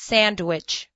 Sandwich.